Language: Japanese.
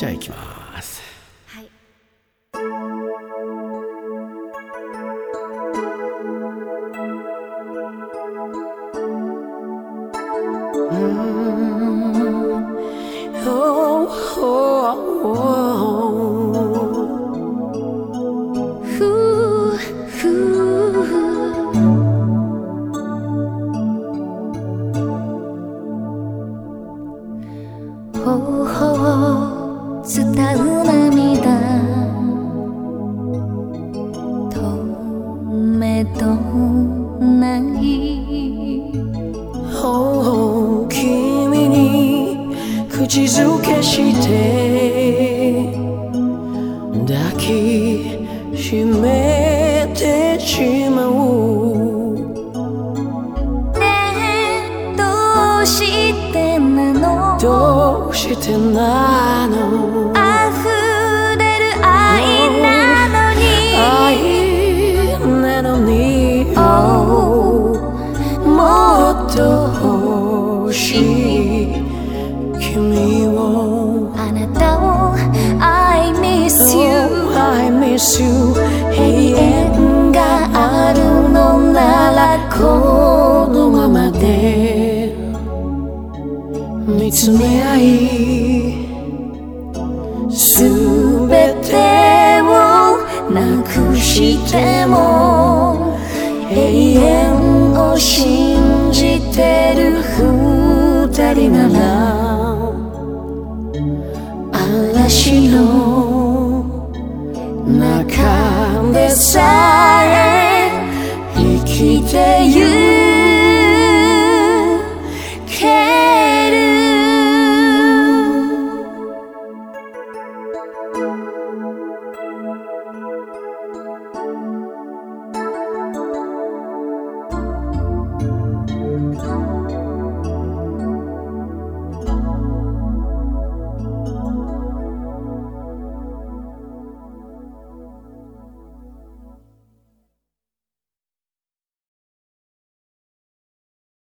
じゃあ行きます。はい。ふうふうほうほう伝う涙。止めどない。ほう君に口づけして。抱きしめてしまう。ねえどうしてなの？どうしてなの？と欲しい君をあなたを I miss you Oh, I miss you. 永遠があるのならこのままで。見つめ合いすべてをなくしても。永遠を信じてる二人なら嵐の中でさえ生きてゆける